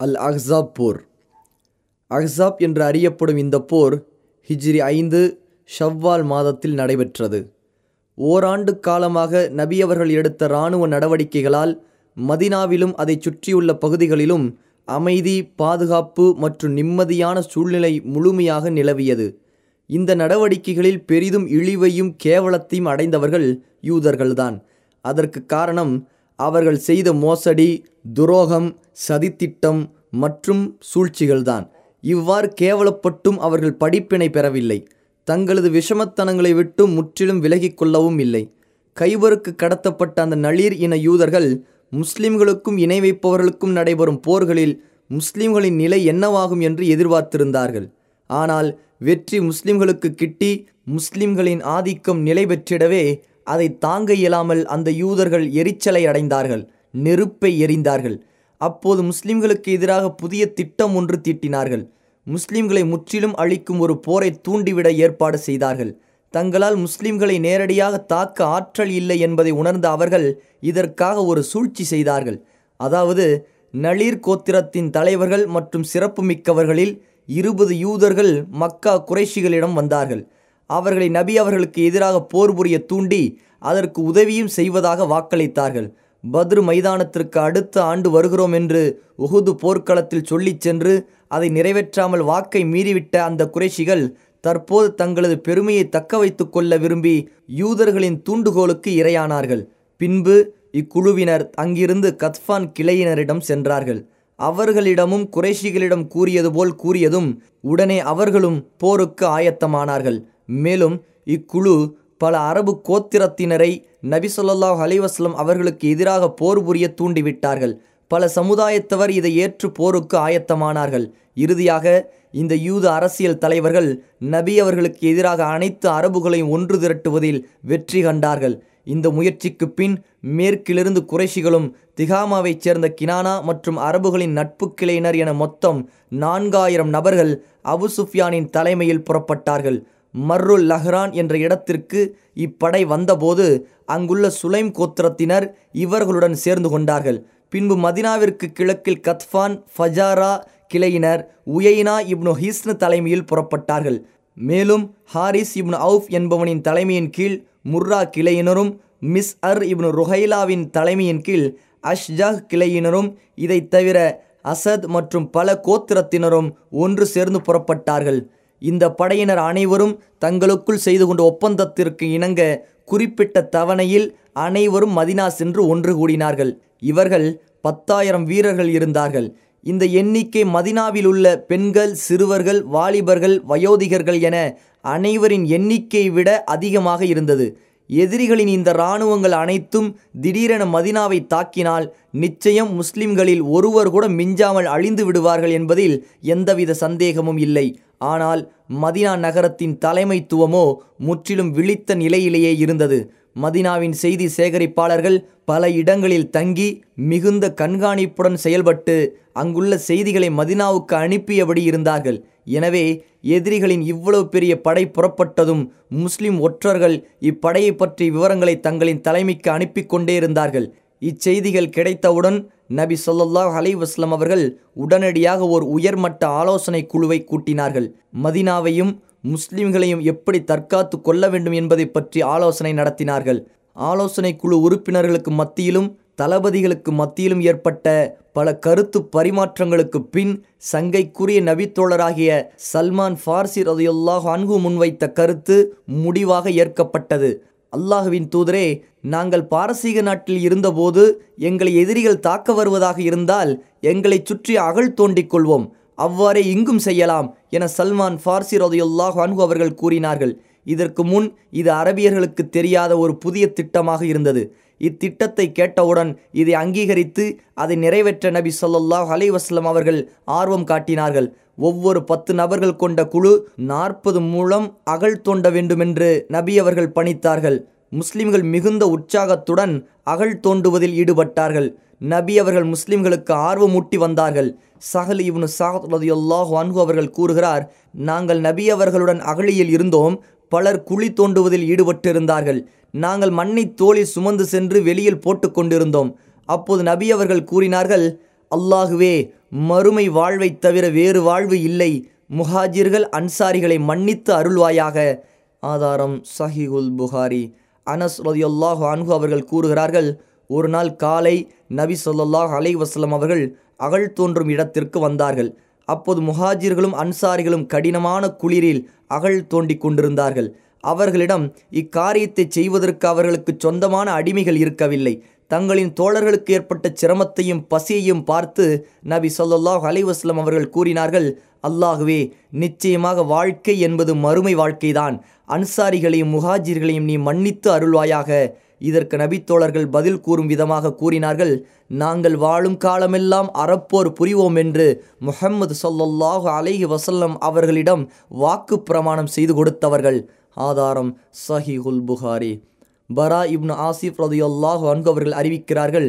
அல் அஹ்ஸாப் போர் அஹ்ஸாப் என்று அறியப்படும் இந்த போர் ஹிஜ்ரி ஐந்து ஷவ்வால் மாதத்தில் நடைபெற்றது. ஓராண்டு காலமாக நபியவர்கள் எடுத்த இராணுவ நடவடிக்கைகளால் மதினாவிலும் அதைச் சுற்றியுள்ள பகுதிகளிலும் அமைதி பாதுகாப்பு மற்றும் நிம்மதியான சூழ்நிலை முழுமையாக நிலவியது. இந்த நடவடிக்கைகளில் பெரிதும் இழிவையும் கேவலத்தையும் அடைந்தவர்கள் யூதர்கள்தான். அதற்கு காரணம் அவர்கள் செய்த மோசடி துரோகம் சதித்திட்டம் மற்றும் சூழ்ச்சிகள்தான். இவ்வாறு கேவலப்பட்டும் அவர்கள் படிப்பினை பெறவில்லை. தங்களது விஷமத்தனங்களை விட்டு முற்றிலும் விலகிக் கொள்ளவும் இல்லை. கைபருக்கு கடத்தப்பட்ட அந்த நளிர் இன யூதர்கள் முஸ்லிம்களுக்கும் இணை வைப்பவர்களுக்கும் நடைபெறும் போர்களில் முஸ்லிம்களின் நிலை என்னவாகும் என்று எதிர்பார்த்திருந்தார்கள். ஆனால் வெற்றி முஸ்லிம்களுக்கு கிட்டி முஸ்லிம்களின் ஆதிக்கம் நிலை பெற்றிடவே அதை தாங்க இயலாமல் அந்த யூதர்கள் எரிச்சலை அடைந்தார்கள் நெருப்பை எரிந்தார்கள். அப்போது முஸ்லிம்களுக்கு எதிராக புதிய திட்டம் ஒன்று தீட்டினார்கள். முஸ்லிம்களை முற்றிலும் அழிக்கும் ஒரு போரை தூண்டிவிட ஏற்பாடு செய்தார்கள். தங்களால் முஸ்லிம்களை நேரடியாக தாக்க ஆற்றல் இல்லை என்பதை உணர்ந்த அவர்கள் இதற்காக ஒரு சூழ்ச்சி செய்தார்கள். அதாவது நளிர் கோத்திரத்தின் தலைவர்கள் மற்றும் சிறப்புமிக்கவர்களில் இருபது யூதர்கள் மக்கா குறைஷிகளிடம் வந்தார்கள். அவர்களை நபி அவர்களுக்கு எதிராக போர் புரிய தூண்டி அதற்கு உதவியும் செய்வதாக வாக்களித்தார்கள். பத்ரு மைதானத்திற்கு அடுத்த ஆண்டு வருகிறோம் என்று உகுது போர்க்களத்தில் சொல்லிச் சென்று அதை நிறைவேற்றாமல் வாக்கை மீறிவிட்ட அந்த குறைஷிகள் தற்போது தங்களது பெருமையை தக்க வைத்து கொள்ள விரும்பி யூதர்களின் தூண்டுகோலுக்கு இரையானார்கள். பின்பு இக்குழுவினர் அங்கிருந்து கத்ஃபான் கிளையினரிடம் சென்றார்கள். அவர்களிடமும் குறைஷிகளிடம் கூறியது போல் கூறியதும் உடனே அவர்களும் போருக்கு ஆயத்தமானார்கள். மேலும் இக்குழு பல அரபு கோத்திரத்தினரை நபி சொல்லாஹ் அலைவாஸ்லம் அவர்களுக்கு எதிராக போர் புரிய தூண்டிவிட்டார்கள். பல சமுதாயத்தவர் இதை ஏற்று போருக்கு ஆயத்தமானார்கள். இறுதியாக இந்த யூத அரசியல் தலைவர்கள் நபி அவர்களுக்கு எதிராக அனைத்து அரபுகளையும் ஒன்று திரட்டுவதில் வெற்றி கண்டார்கள். இந்த முயற்சிக்கு பின் மேற்கிலிருந்து குறைஷிகளும் திகாமாவைச் சேர்ந்த கினானா மற்றும் அரபுகளின் நட்பு கிளையினர் என மொத்தம் நான்காயிரம் நபர்கள் அபு சுஃபியானின் தலைமையில் புறப்பட்டார்கள். மர்ருல் லஹ்ரான் என்ற இடத்திற்கு இப்படை வந்தபோது அங்குள்ள சுலைம் கோத்திரத்தினர் இவர்களுடன் சேர்ந்து கொண்டார்கள். பின்பு மதினாவிற்கு கிழக்கில் கத்ஃபான் ஃபஜாரா கிளையினர் உயைனா இப்னு ஹிஸ்னு தலைமையில் புறப்பட்டார்கள். மேலும் ஹாரிஸ் இப்னு அவுஃப் என்பவனின் தலைமையின் கீழ் முர்ரா கிளையினரும் மிஸ் அர் இப்னு ருஹைலாவின் தலைமையின் கீழ் அஷ்ஜாஹ் கிளையினரும் இதைத் தவிர அசத் மற்றும் பல கோத்திரத்தினரும் ஒன்று சேர்ந்து புறப்பட்டார்கள். இந்த படையினர் அனைவரும் தங்களுக்குள் செய்து கொண்ட ஒப்பந்தத்திற்கு இணங்க குறிப்பிட்ட தவணையில் அனைவரும் மதினா சென்று ஒன்று கூடினார்கள். இவர்கள் பத்தாயிரம் வீரர்கள் இருந்தார்கள். இந்த எண்ணிக்கை மதினாவில் உள்ள பெண்கள் சிறுவர்கள் வாலிபர்கள் வயோதிகர்கள் என அனைவரின் எண்ணிக்கையை விட அதிகமாக இருந்தது. எதிரிகளின் இந்த இராணுவங்கள் அனைத்தும் திடீரென மதினாவை தாக்கினால் நிச்சயம் முஸ்லிம்களில் ஒருவர் கூட மிஞ்சாமல் அழிந்து விடுவார்கள் என்பதில் எந்தவித சந்தேகமும் இல்லை. ஆனால் மதினா நகரத்தின் தலைமைத்துவமோ முற்றிலும் விழித்த நிலையிலேயே இருந்தது. மதினாவின் செய்தி சேகரிப்பாளர்கள் பல இடங்களில் தங்கி மிகுந்த கண்காணிப்புடன் செயல்பட்டு அங்குள்ள செய்திகளை மதினாவுக்கு அனுப்பியபடி இருந்தார்கள். எனவே எதிரிகளின் இவ்வளவு பெரிய படை புறப்பட்டதும் முஸ்லிம் ஒற்றர்கள் இப்படையை பற்றி விவரங்களை தங்களின் தலைமைக்கு அனுப்பி கொண்டே இருந்தார்கள். இச்செய்திகள் கிடைத்தவுடன் நபி சொல்லாஹ் அலைவாஸ்லம் அவர்கள் உடனடியாக ஒரு உயர்மட்ட ஆலோசனை குழுவை கூட்டினார்கள். மதினாவையும் முஸ்லிம்களையும் எப்படி தற்காத்து கொள்ள வேண்டும் என்பதை பற்றி ஆலோசனை நடத்தினார்கள். ஆலோசனை குழு உறுப்பினர்களுக்கு மத்தியிலும் தளபதிகளுக்கு மத்தியிலும் ஏற்பட்ட பல கருத்து பரிமாற்றங்களுக்கு பின் சங்கைக்குரிய நபித்தோழராகிய சல்மான் ஃபார்சி ரதையுல்லாஹ் அன்கு முன்வைத்த கருத்து முடிவாக ஏற்கப்பட்டது. அல்லாஹுவின் தூதரே நாங்கள் பாரசீக நாட்டில் இருந்தபோது எங்களை எதிரிகள் தாக்க வருவதாக இருந்தால் எங்களை சுற்றி அகழ் தோண்டிக் கொள்வோம். அவ்வாறே இங்கும் செய்யலாம் என சல்மான் ஃபார்சி ரதையுல்லாஹ் அன்கு அவர்கள் கூறினார்கள். இதற்கு முன் இது அரபியர்களுக்கு தெரியாத ஒரு புதிய திட்டமாக இருந்தது. இத்திட்டத்தை கேட்டவுடன் இதை அங்கீகரித்து அதை நிறைவேற்ற நபி சொல்லாஹ் அலைவாஸ்லம் அவர்கள் ஆர்வம் காட்டினார்கள். ஒவ்வொரு பத்து நபர்கள் கொண்ட குழு நாற்பது மூலம் அகழ் தோண்ட வேண்டுமென்று நபி அவர்கள் பணித்தார்கள். முஸ்லிம்கள் மிகுந்த உற்சாகத்துடன் அகழ் தோண்டுவதில் ஈடுபட்டார்கள். நபி அவர்கள் முஸ்லிம்களுக்கு ஆர்வமூட்டி வந்தார்கள். சஹல் இப்னு சாஹத் ரதியுல்லாஹ் அன்ஹு அவர்கள் கூறுகிறார் நாங்கள் நபி அவர்களுடன் அகழியில் இருந்தோம். பலர் குழி தோண்டுவதில் ஈடுபட்டிருந்தார்கள். நாங்கள் மண்ணை தோளில் சுமந்து சென்று வெளியில் போட்டு கொண்டிருந்தோம். அப்போது நபி அவர்கள் கூறினார்கள் அல்லாகுவே மறுமை வாழ்வைத் தவிர வேறு வாழ்வு இல்லை. முஹாஜிர்கள் அன்சாரிகளை மன்னித்து அருள்வாயாக. ஆதாரம் சஹிகுல் புகாரி. அனஸ் ரதியுல்லாஹ் அன்ஹு அவர்கள் கூறுகிறார்கள் ஒரு நாள் காலை நபி சொல்லாஹ் அலை வசலம் அவர்கள் அகழ் தோன்றும் இடத்திற்கு வந்தார்கள். அப்போது முஹாஜிர்களும் அன்சாரிகளும் கடினமான குளிரில் அகழ் தோண்டிக் கொண்டிருந்தார்கள். அவர்களிடம் இக்காரியத்தை செய்வதற்கு அவர்களுக்கு சொந்தமான அடிமைகள் இருக்கவில்லை. தங்களின் தோழர்களுக்கு ஏற்பட்ட சிரமத்தையும் பசியையும் பார்த்து நபி சொல்லாஹ் அலைவாஸ்லம் அவர்கள் கூறினார்கள் அல்லாஹுவே நிச்சயமாக வாழ்க்கை என்பது மறுமை வாழ்க்கைதான். அன்சாரிகளையும் முஹாஜிர்களையும் நீ மன்னித்து அருள்வாயாக. இதற்கு நபித்தோழர்கள் பதில் கூறும் விதமாக கூறினார்கள் நாங்கள் வாழும் காலமெல்லாம் அறப்போர் புரிவோம் என்று முஹம்மது சொல்லல்லாஹு அலைஹி வசல்லம் அவர்களிடம் வாக்கு பிரமாணம் செய்து கொடுத்தவர்கள். ஆதாரம் சஹிஹுல் புகாரி. பரா இப்னு ஆசிப் ரதியுல்லாஹு அன்கு அவர்கள் அறிவிக்கிறார்கள்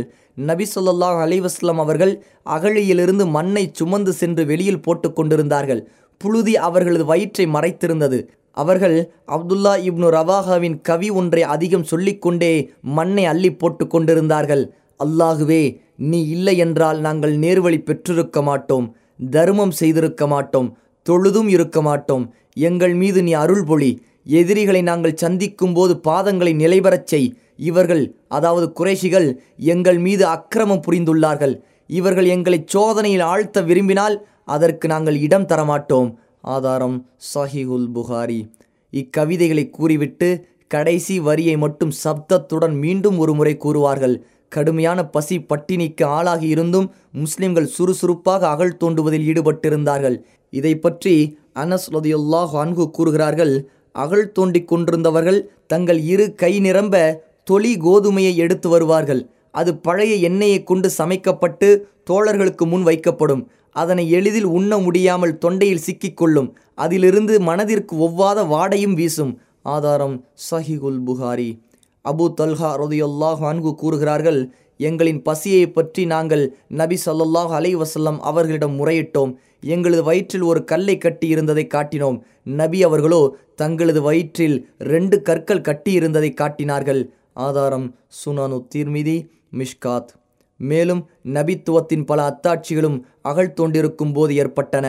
நபி சொல்லல்லாஹ் அலைஹி அவர்கள் அகழியிலிருந்து மண்ணை சுமந்து சென்று வெளியில் போட்டு கொண்டிருந்தார்கள். புழுதி அவர்களது வயிற்றை மறைத்திருந்தது. அவர்கள் அப்துல்லா இப்னு ரவாஹாவின் கவி ஒன்றை அதிகம் சொல்லிக்கொண்டே மண்ணை அள்ளி போட்டு கொண்டிருந்தார்கள். அல்லாகுவே நீ இல்லை என்றால் நாங்கள் நேர்வழி பெற்றிருக்க மாட்டோம் தர்மம் செய்திருக்க மாட்டோம் தொழுதும் இருக்க மாட்டோம். எங்கள் மீது நீ அருள் பொழி. எதிரிகளை நாங்கள் சந்திக்கும் போது பாதங்களை நிலைபெறச் செய். இவர்கள் அதாவது குறைஷிகள் எங்கள் மீது அக்கிரமம் புரிந்துள்ளார்கள். இவர்கள் எங்களை சோதனையில் ஆழ்த்த விரும்பினால் அதற்கு நாங்கள் இடம் தரமாட்டோம். ஆதாரம் சஹிஹுல் புகாரி. இக்கவிதைகளை கூறிவிட்டு கடைசி வரியை மட்டும் சப்தத்துடன் மீண்டும் ஒரு முறை கூறுவார்கள். கடுமையான பசி பட்டினிக்கு ஆளாகி இருந்தும் முஸ்லிம்கள் சுறுசுறுப்பாக அகழ் தோண்டுவதில் ஈடுபட்டிருந்தார்கள். இதை பற்றி அனஸ் ரதியுல்லாஹ் அன்கு கூறுகிறார்கள் அகழ் தோண்டிக் கொண்டிருந்தவர்கள் தங்கள் இரு கை நிரம்ப தொழி கோதுமையை எடுத்து வருவார்கள். அது பழைய எண்ணெயை கொண்டு சமைக்கப்பட்டு தோழர்களுக்கு முன் வைக்கப்படும். அதனை எளிதில் உண்ண முடியாமல் தொண்டையில் சிக்கிக்கொள்ளும். அதிலிருந்து மனதிற்கு ஒவ்வாத வாடையும் வீசும். ஆதாரம் சஹிகுல் புகாரி. அபு தல்ஹா ரதியுல்லாஹ் அன்கு கூறுகிறார்கள் எங்களின் பசியை பற்றி நாங்கள் நபி ஸல்லல்லாஹு அலை வசல்லம் அவர்களிடம் முறையிட்டோம். எங்களது வயிற்றில் ஒரு கல்லை கட்டி இருந்ததை காட்டினோம். நபி அவர்களோ தங்களது வயிற்றில் ரெண்டு கற்கள் கட்டி இருந்ததை காட்டினார்கள். ஆதாரம் சுனானு தீர்மிதி மிஷ்காத். மேலும் நபித்துவத்தின் பல அத்தாட்சிகளும் அகழ் தோண்டிருக்கும் போது ஏற்பட்டன.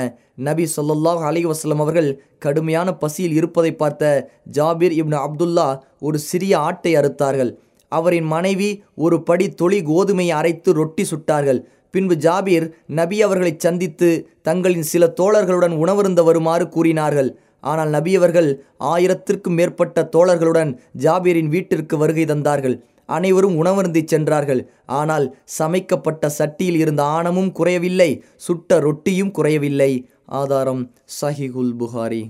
நபி சொல்லாஹ் அலைஹி அவர்கள் கடுமையான பசியில் இருப்பதை பார்த்த ஜாபீர் இப்னு அப்துல்லா ஒரு சிறிய ஆட்டை அறுத்தார்கள். அவரின் மனைவி ஒரு படி தொழி கோதுமையை அரைத்து ரொட்டி சுட்டார்கள். பின்பு ஜாபீர் நபி அவர்களை சந்தித்து தங்களின் சில தோழர்களுடன் உணவருந்த வருமாறு கூறினார்கள். ஆனால் நபி அவர்கள் ஆயிரத்திற்கும் மேற்பட்ட தோழர்களுடன் ஜாபீரின் வீட்டிற்கு வருகை தந்தார்கள். அனைவரும் உணவருந்தி சென்றார்கள். ஆனால் சமைக்கப்பட்ட சட்டியில் இருந்த ஆணமும் குறையவில்லை சுட்ட ரொட்டியும் குறையவில்லை. ஆதாரம் சஹிகுல் புகாரி.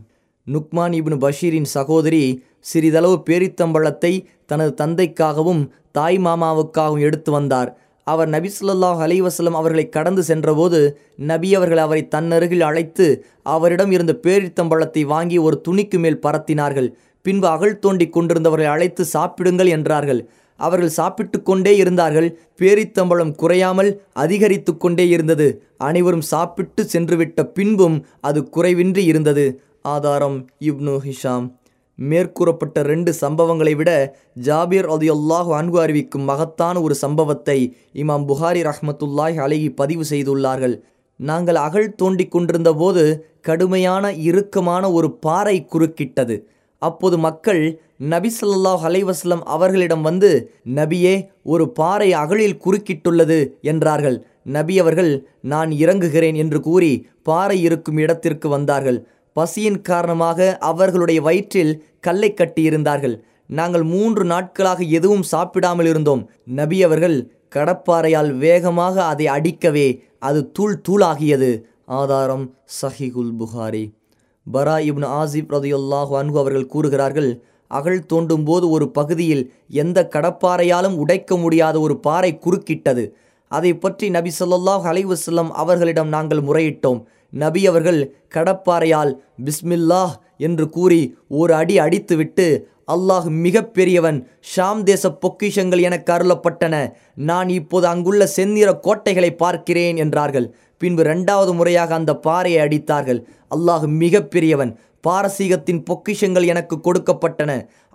நுக்மான் இப்னு பஷீரின் சகோதரி சிறிதளவு பேரித்தம்பழத்தை தனது தந்தைக்காகவும் தாய் மாமாவுக்காகவும் எடுத்து வந்தார். அவர் நபிசுல்லாஹ் ஸல்லல்லாஹு அவர்களை கடந்து சென்றபோது நபி அவர்கள் அவரை தன்னருகில் அழைத்து அவரிடம் இருந்த பேரித்தம்பழத்தை வாங்கி ஒரு துணிக்கு மேல் பரத்தினார்கள். பின்பு அகழ் தோண்டிக் கொண்டிருந்தவர்களை அழைத்து சாப்பிடுங்கள் என்றார்கள். அவர்கள் சாப்பிட்டு கொண்டே இருந்தார்கள். பேரித்தம்பளம் குறையாமல் அதிகரித்து கொண்டே இருந்தது. அனைவரும் சாப்பிட்டு சென்றுவிட்ட பின்பும் அது குறைவின்றி இருந்தது. ஆதாரம் இப்னு ஹிஷாம். மேற்கூறப்பட்ட ரெண்டு சம்பவங்களை விட ஜாபீர் அல்லாஹு அன்பு அறிவிக்கும் மகத்தான ஒரு சம்பவத்தை இமாம் புகாரி ரஹ்மத்துல்லாஹி அழகி பதிவு செய்துள்ளார்கள். நாங்கள் அகழ் தோண்டிக் கொண்டிருந்த போது கடுமையான இறுக்கமான ஒரு பாறை குறுக்கிட்டது. அப்போது மக்கள் நபி சொல்லாஹ் அலைவாஸ்லம் அவர்களிடம் வந்து நபியே ஒரு பாறை அகழில் குறுக்கிட்டுள்ளது என்றார்கள். நபி அவர்கள் நான் இறங்குகிறேன் என்று கூறி பாறை இருக்கும் இடத்திற்கு வந்தார்கள். பசியின் காரணமாக அவர்களுடைய வயிற்றில் கல்லை கட்டியிருந்தார்கள். நாங்கள் மூன்று நாட்களாக எதுவும் சாப்பிடாமல் இருந்தோம். நபி அவர்கள் கடப்பாறையால் வேகமாக அதை அடிக்கவே அது தூள் தூளாகியது. ஆதாரம் சஹிகுல் புகாரி. பரா இப்னு ஆசிப் ரதியுல்லாஹு அன்ஹு அவர்கள் கூறுகிறார்கள் அகழ் தோண்டும் போது ஒரு பகுதியில் எந்த கடப்பாறையாலும் உடைக்க முடியாத ஒரு பாறை குறுக்கிட்டது. அதை பற்றி நபி சொல்லாஹ் அலைவசல்லம் அவர்களிடம் நாங்கள் முறையிட்டோம். நபி அவர்கள் கடப்பாறையால் பிஸ்மில்லாஹ் என்று கூறி ஒரு அடி அடித்துவிட்டு அல்லாஹ் மிக பெரியவன் ஷாம் தேச பொக்கிஷங்கள் எனக்கு அருளப்பட்டன நான் இப்போது அங்குள்ள செந்நிற கோட்டைகளை பார்க்கிறேன் என்றார்கள். பின்பு இரண்டாவது முறையாக அந்த பாறையை அடித்தார்கள். அல்லாஹ் மிக பெரியவன் பாரசீகத்தின் பொக்கிஷங்கள் எனக்கு கொடுக்கப்பட்டன.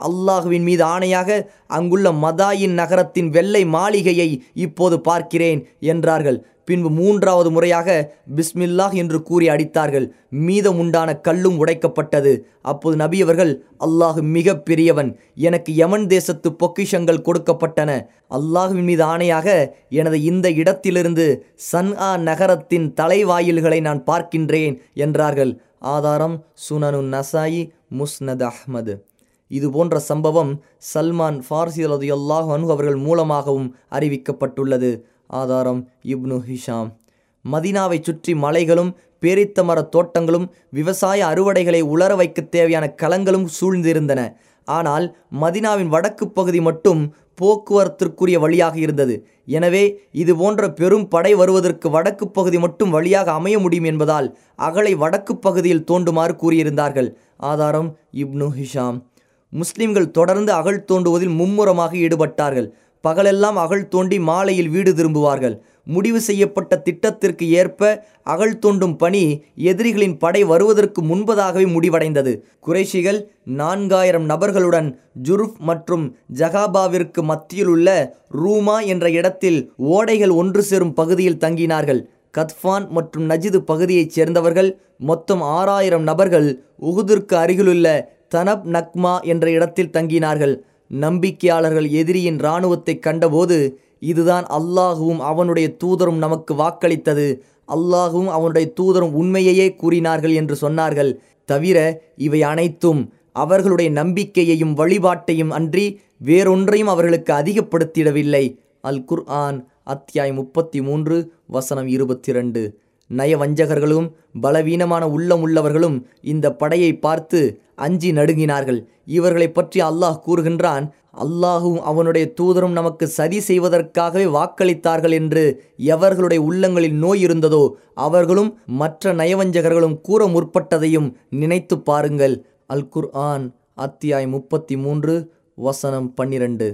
அல்லாஹுவின் மீது ஆணையாக அங்குள்ள மதாயின் நகரத்தின் வெள்ளை மாளிகையை இப்போது பார்க்கிறேன் என்றார்கள். பின்பு மூன்றாவது முறையாக பிஸ்மில்லாஹ் என்று கூறி அடித்தார்கள். மீதம் உண்டான கல்லும் உடைக்கப்பட்டது. அப்போது நபி அவர்கள் அல்லாஹ் மிக பெரியவன் எனக்கு யமன் தேசத்து பொக்கிஷங்கள் கொடுக்கப்பட்டன. அல்லாஹுவின் மீது ஆணையாக எனது இந்த இடத்திலிருந்து சன் ஆ நகரத்தின் தலைவாயில்களை நான் பார்க்கின்றேன் என்றார்கள். ஆதாரம் சுனனு நசாயி முஸ்னத் அஹ்மது. இது போன்ற சம்பவம் சல்மான் ஃபார்சி அல்லது அன்ஹு அவர்கள் மூலமாகவும் அறிவிக்கப்பட்டுள்ளது. ஆதாரம் இப்னு ஹிஷாம். மதினாவை சுற்றி மலைகளும் பேரித்த மரத் தோட்டங்களும் விவசாய அறுவடைகளை உலர வைக்க தேவையான களங்களும் சூழ்ந்திருந்தன. ஆனால் மதினாவின் வடக்கு பகுதி மட்டும் போக்குவரத்திற்குரிய வழியாக இருந்தது. எனவே இது போன்ற பெரும் படை வருவதற்கு வடக்கு பகுதி மட்டும் வழியாக அமைய முடியும் என்பதால் அகலை வடக்கு பகுதியில் தோண்டுமாறு கூறியிருந்தார்கள். ஆதாரம் இப்னு ஹிஷாம். முஸ்லிம்கள் தொடர்ந்து அகழ் தோண்டுவதில் மும்முரமாக ஈடுபட்டார்கள். பகலெல்லாம் அகழ் தோண்டி மாலையில் வீடு திரும்புவார்கள். முடிவு செய்யப்பட்ட திட்டத்திற்கு ஏற்ப அகழ் தோண்டும் பணி எதிரிகளின் படை வருவதற்கு முன்பதாகவே முடிவடைந்தது. குறைஷிகள் நான்காயிரம் நபர்களுடன் ஜுருஃப் மற்றும் ஜகாபாவிற்கு மத்தியிலுள்ள ரூமா என்ற இடத்தில் ஓடைகள் ஒன்று சேரும் பகுதியில் தங்கினார்கள். கத்ஃபான் மற்றும் நஜிது பகுதியைச் சேர்ந்தவர்கள் மொத்தம் ஆறாயிரம் நபர்கள் உகுதிற்கு அருகிலுள்ள தனப் நக்மா என்ற இடத்தில் தங்கினார்கள். நம்பிக்கையாளர்கள் எதிரியின் இராணுவத்தை கண்டபோது இதுதான் அல்லாஹுவும் அவனுடைய தூதரும் நமக்கு வாக்களித்தது. அல்லாஹும் அவனுடைய தூதரும் உண்மையையே கூறினார்கள் என்று சொன்னார்கள். தவிர இவை அனைத்தும் அவர்களுடைய நம்பிக்கையையும் வழிபாட்டையும் அன்றி வேறொன்றையும் அவர்களுக்கு அதிகப்படுத்திடவில்லை. அல் குர் ஆன் அத்தியாய் முப்பத்தி மூன்று வசனம் இருபத்தி ரெண்டு. நயவஞ்சகர்களும் பலவீனமான உள்ளம் உள்ளவர்களும் இந்த படையை பார்த்து அஞ்சி நடுங்கினார்கள். இவர்களை பற்றி அல்லாஹ் கூறுகின்றான் அல்லாஹும் அவனுடைய தூதரும் நமக்கு சதி செய்வதற்காகவே வாக்களித்தார்கள் என்று எவர்களுடைய உள்ளங்களில் நோய் இருந்ததோ அவர்களும் மற்ற நயவஞ்சகர்களும் கூற முற்பட்டதையும் நினைத்து பாருங்கள். அல் குர் ஆன் அத்தியாய் முப்பத்தி மூன்று வசனம் பன்னிரண்டு.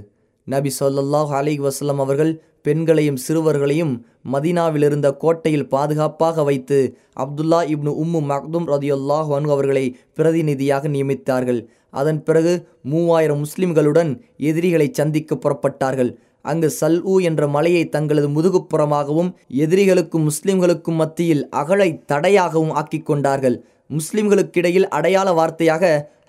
நபி சொல்லாஹ் அலி வசலம் அவர்கள் பெண்களையும் சிறுவர்களையும் மதினாவிலிருந்த கோட்டையில் பாதுகாப்பாக வைத்து அப்துல்லா இப்னு உம்மு மக்தும் ரதியுல்லாஹ் வன்கு அவர்களை பிரதிநிதியாக நியமித்தார்கள். அதன் பிறகு மூவாயிரம் முஸ்லிம்களுடன் எதிரிகளை சந்திக்க புறப்பட்டார்கள். அங்கு சல்ஊ என்ற மலையை தங்களது முதுகுப்புறமாகவும் எதிரிகளுக்கும் முஸ்லிம்களுக்கும் மத்தியில் அகழை தடையாகவும் ஆக்கி கொண்டார்கள். முஸ்லிம்களுக்கிடையில் அடையாள வார்த்தையாக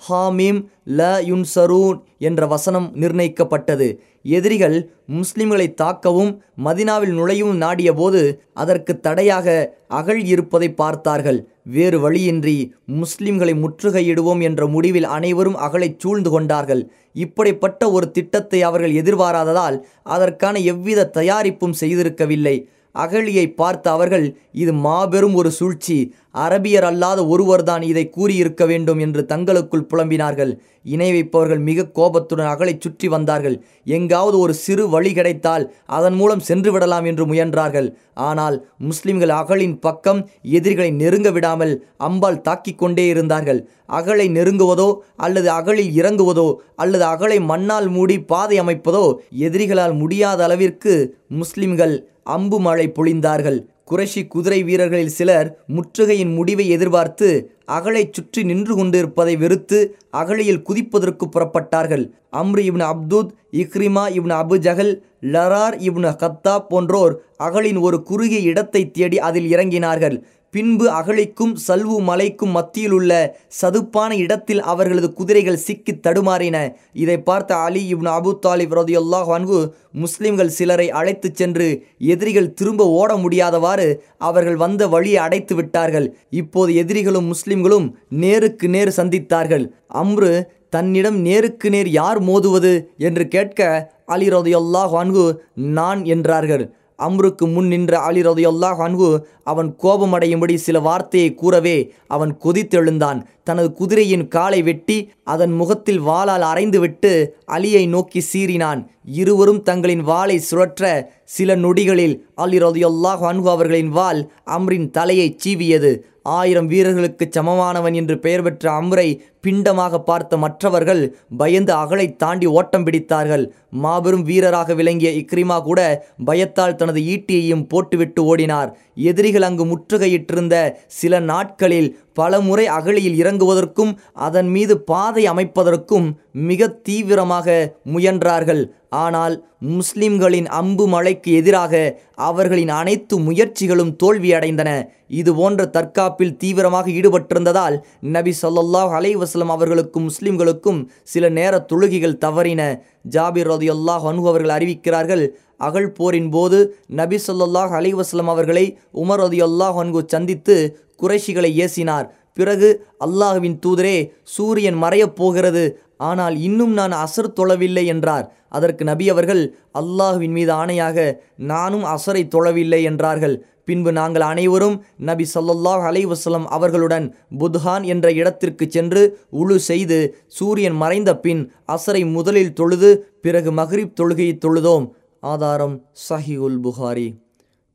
ஹாமீம் ல யுன்சரூன் என்ற வசனம் நிர்ணயிக்கப்பட்டது. எதிரிகள் முஸ்லிம்களை தாக்கவும் மதினாவில் நுழையவும் நாடிய போது அதற்கு தடையாக அகழ் இருப்பதை பார்த்தார்கள். வேறு வழியின்றி முஸ்லிம்களை முற்றுகையிடுவோம் என்ற முடிவில் அனைவரும் அகலை சூழ்ந்து கொண்டார்கள். இப்படிப்பட்ட ஒரு திட்டத்தை அவர்கள் எதிர்பாராததால் அதற்கான எவ்வித தயாரிப்பும் செய்திருக்கவில்லை. அகழியை பார்த்த அவர்கள் இது மாபெரும் ஒரு சூழ்ச்சி. அரபியர் அல்லாத ஒருவர்தான் இதை கூறியிருக்க வேண்டும் என்று தங்களுக்குள் புலம்பினார்கள். இணை வைப்பவர்கள் மிக கோபத்துடன் அகலை சுற்றி வந்தார்கள். எங்காவது ஒரு சிறு வழி கிடைத்தால் அதன் மூலம் சென்று விடலாம் என்று முயன்றார்கள். ஆனால் முஸ்லிம்கள் அகலின் பக்கம் எதிரிகளை நெருங்க விடாமல் அம்பால் தாக்கிக் கொண்டே இருந்தார்கள். அகலை நெருங்குவதோ அல்லது அகலில் இறங்குவதோ அல்லது அகலை மண்ணால் மூடி பாதை அமைப்பதோ எதிரிகளால் முடியாத அளவிற்கு முஸ்லிம்கள் அம்பு மழை பொழிந்தார்கள். குறைஷி குதிரை வீரர்களில் சிலர் முற்றுகையின் முடிவை எதிர்பார்த்து அகலை சுற்றி நின்று கொண்டிருப்பதை வெறுத்து அகழியில் குதிப்பதற்கு புறப்பட்டார்கள். அம்ரு இவ்னு அப்தூத் இக்ரிமா இவ்னு அபு ஜஹல் லரார் இப்னு கத்தா போன்றோர் அகலின் ஒரு குறுகிய இடத்தை தேடி அதில் இறங்கினார்கள். பின்பு அகழிக்கும் சல்வு மலைக்கும் மத்தியில் உள்ள சதுப்பான இடத்தில் அவர்களது குதிரைகள் சிக்கி தடுமாறின. இதை பார்த்த அலி இப்னு அபு தாலிப் ரதியுல்லாஹ் வான்கு முஸ்லிம்கள் சிலரை அழைத்து சென்று எதிரிகள் திரும்ப ஓட முடியாதவாறு அவர்கள் வந்த வழியை அடைத்து விட்டார்கள். இப்போது எதிரிகளும் முஸ்லிம்களும் நேருக்கு நேர் சந்தித்தார்கள். அம்ரு தன்னிடம் நேருக்கு நேர் யார் மோதுவது? என்று கேட்க அலி ரதியுல்லாஹ் வான்கு நான் என்றார்கள். அம்ருக்கு முன் நின்ற அலி ரதையொல்லாஹ் அன்கு அவன் கோபமடையும்படி சில வார்த்தையை கூறவே அவன் கொதித்தெழுந்தான். தனது குதிரையின் காலை வெட்டி அதன் முகத்தில் வாளால் அரைந்துவிட்டு அலியை நோக்கி சீறினான். இருவரும் தங்களின் வாளை சுழற்ற சில நொடிகளில் அலி ரதையொல்லாஹ் அன்கு அவர்களின் வாள் அம்ரின் தலையை சீவியது. ஆயிரம் வீரர்களுக்கு சமமானவன் என்று பெயர் பெற்ற அம்ரை பிண்டமாக பார்த்த மற்றவர்கள் பயந்து அகலை தாண்டி ஓட்டம் பிடித்தார்கள். மாபெரும் வீரராக விளங்கிய இக்ரிமா கூட பயத்தால் தனது ஈட்டியையும் போட்டுவிட்டு ஓடினார். எதிரிகள் அங்கு முற்றுகையிட்டிருந்த சில நாட்களில் பல முறை அகழியில் இறங்குவதற்கும் அதன் மீது பாதை அமைப்பதற்கும் மிக தீவிரமாக முயன்றார்கள். ஆனால் முஸ்லிம்களின் அம்பு மழைக்கு எதிராக அவர்களின் அனைத்து முயற்சிகளும் தோல்வியடைந்தன. இது போன்ற தற்காப்பில் தீவிரமாக ஈடுபட்டிருந்ததால் நபி சொல்லல்லாஹ் அலைவாஸ்லம் அவர்களுக்கும் முஸ்லிம்களுக்கும் சில நேர தொழுகைகள் தவறின. ஜாபிர் ரதி அல்லாஹ் அனு அவர்கள் அறிவிக்கிறார்கள் அகழ் போரின் போது நபி சொல்லாஹ் அலைவாஸ்லம் அவர்களை உமர் ரதி அல்லாஹ் அன்கு சந்தித்து குறைஷிகளை ஏசினார். பிறகு அல்லாஹுவின் தூதரே சூரியன் மறையப் போகிறது. ஆனால் இன்னும் நான் அசர் தொழவில்லை என்றார். அதற்கு நபி அவர்கள் அல்லாஹுவின் மீது ஆணையாக நானும் அசரை தொழவில்லை என்றார்கள். பின்பு நாங்கள் அனைவரும் நபி சொல்லல்லாஹ் அலைவசலம் அவர்களுடன் புத்ஹான் என்ற இடத்திற்கு சென்று உழு செய்து சூரியன் மறைந்த பின் அசரை முதலில் தொழுது பிறகு மஹ்ரிப் தொழுகையை தொழுதோம். ஆதாரம் சஹிஉல் புகாரி.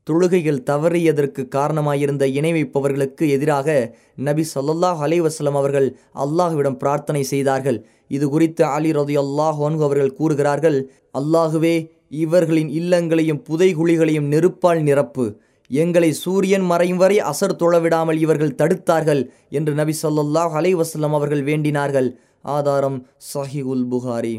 தொழுகைகள் தவறியதற்கு காரணமாயிருந்த இணை வைப்பவர்களுக்கு எதிராக நபி சொல்லல்லாஹ் அலைவாஸ்லம் அவர்கள் அல்லாஹுவிடம் பிரார்த்தனை செய்தார்கள். இது குறித்து அலி ரதி அல்லாஹ் அவர்கள் கூறுகிறார்கள் அல்லாஹுவே இவர்களின் இல்லங்களையும் புதைகுழிகளையும் நெருப்பால் நிரப்பு. எங்களை சூரியன் மறையும் வரை அசர் தொழவிடாமல் இவர்கள் தடுத்தார்கள் என்று நபி சொல்லாஹ் அலைவாஸ்லம் அவர்கள் வேண்டினார்கள். ஆதாரம் சஹி உல் புகாரி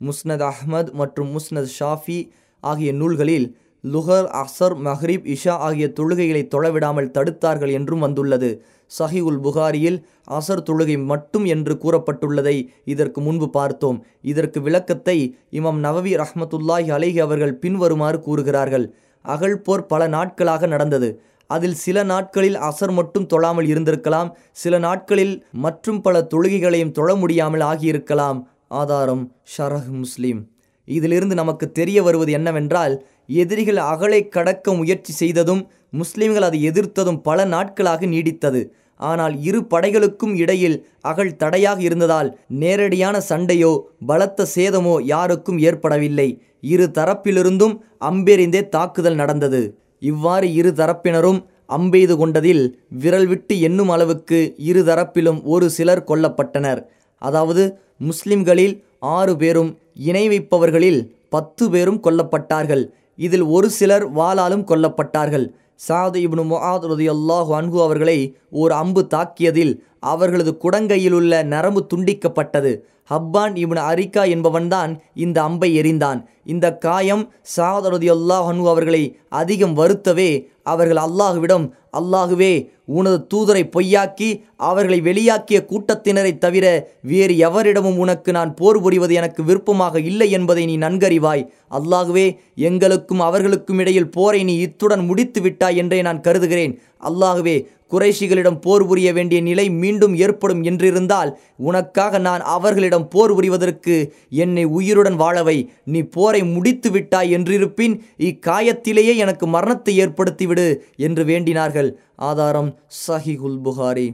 முஸ்னத் அஹ்மத் மற்றும் முஸ்னத் ஷாஃபி ஆகிய நூல்களில் லுஹர் அசர் மஹ்ரீப் இஷா ஆகிய தொழுகைகளை தொழவிடாமல் தடுத்தார்கள் என்றும் வந்துள்ளது. சஹி உல் புகாரியில் அசர் தொழுகை மட்டும் என்று கூறப்பட்டுள்ளதை இதற்கு முன்பு பார்த்தோம். இதற்கு விளக்கத்தை இமாம் நவவி ரஹமத்துல்லாஹி அலேஹி அவர்கள் பின்வருமாறு கூறுகிறார்கள். அகழ்போர் பல நாட்களாக நடந்தது. அதில் சில நாட்களில் அசர் மட்டும் தொழாமல் இருந்திருக்கலாம் சில நாட்களில் மற்றும் பல தொழுகைகளையும் தொழ முடியாமல் ஆகியிருக்கலாம். ஆதாரம் ஷரஹ் முஸ்லீம். இதிலிருந்து நமக்கு தெரிய வருவது என்னவென்றால் எதிரிகள் அகலை கடக்க முயற்சி செய்ததும் முஸ்லிம்கள் அதை எதிர்த்ததும் பல நாட்களாக நீடித்தது. ஆனால் இரு படைகளுக்கும் இடையில் அகழ் தடையாக இருந்ததால் நேரடியான சண்டையோ பலத்த சேதமோ யாருக்கும் ஏற்படவில்லை. இரு தரப்பிலிருந்தும் அம்பெறிந்தே தாக்குதல் நடந்தது. இவ்வாறு இரு தரப்பினரும் அம்பெய்து கொண்டதில் விரல் விட்டு எண்ணும் அளவுக்கு இரு தரப்பிலும் ஒரு சிலர் கொல்லப்பட்டனர். அதாவது முஸ்லிம்களில் ஆறு பேரும் இணை வைப்பவர்களில் பத்து பேரும் கொல்லப்பட்டார்கள். இதில் ஒரு சிலர் வாளாலும் கொல்லப்பட்டார்கள். சாது இப்னு முஆத் ரதியல்லாஹு அன்ஹு அவர்களை ஓர் அம்பு தாக்கியதில் அவர்களது குடங்கையில் உள்ள நரம்பு துண்டிக்கப்பட்டது. ஹப்பான் இப்னு அரிக்கா என்பவன்தான் இந்த அம்பை எறிந்தான். இந்த காயம் சாத் ரதியல்லாஹு அன்ஹு அவர்களை அதிகம் வருத்தவே அவர்கள் அல்லாஹுவிடம் அல்லாகுவே உனது தூதரை பொய்யாக்கி அவர்களை வெளியாக்கிய கூட்டத்தினரை தவிர வேறு எவரிடமும் உனக்கு நான் போர் புரிவது எனக்கு விருப்பமாக இல்லை என்பதை நீ நன்கறிவாய். அல்லாகுவே எங்களுக்கும் அவர்களுக்கும் இடையில் போரை நீ இத்துடன் முடித்து விட்டாய் என்றே நான் கருதுகிறேன். அல்லாகுவே குறைஷிகளிடம் போர் புரிய வேண்டிய நிலை மீண்டும் ஏற்படும் என்றிருந்தால் உனக்காக நான் அவர்களிடம் போர் புரிவதற்கு என்னை உயிருடன் வாழவை. நீ போரை முடித்து விட்டாய் என்றிருப்பின் இக்காயத்திலேயே எனக்கு மரணத்தை ஏற்படுத்திவிடு என்று வேண்டினார்கள். ஆதாரம் சஹிகுல் புகாரி.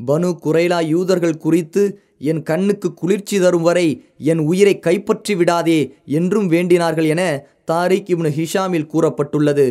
பனு குரைலா யூதர்கள் குறித்து என் கண்ணுக்கு குளிர்ச்சி தரும் வரை என் உயிரை கைப்பற்றி விடாதே என்றும் வேண்டினார்கள் என தாரிக் இப்னு ஹிஷாமில் கூறப்பட்டுள்ளது.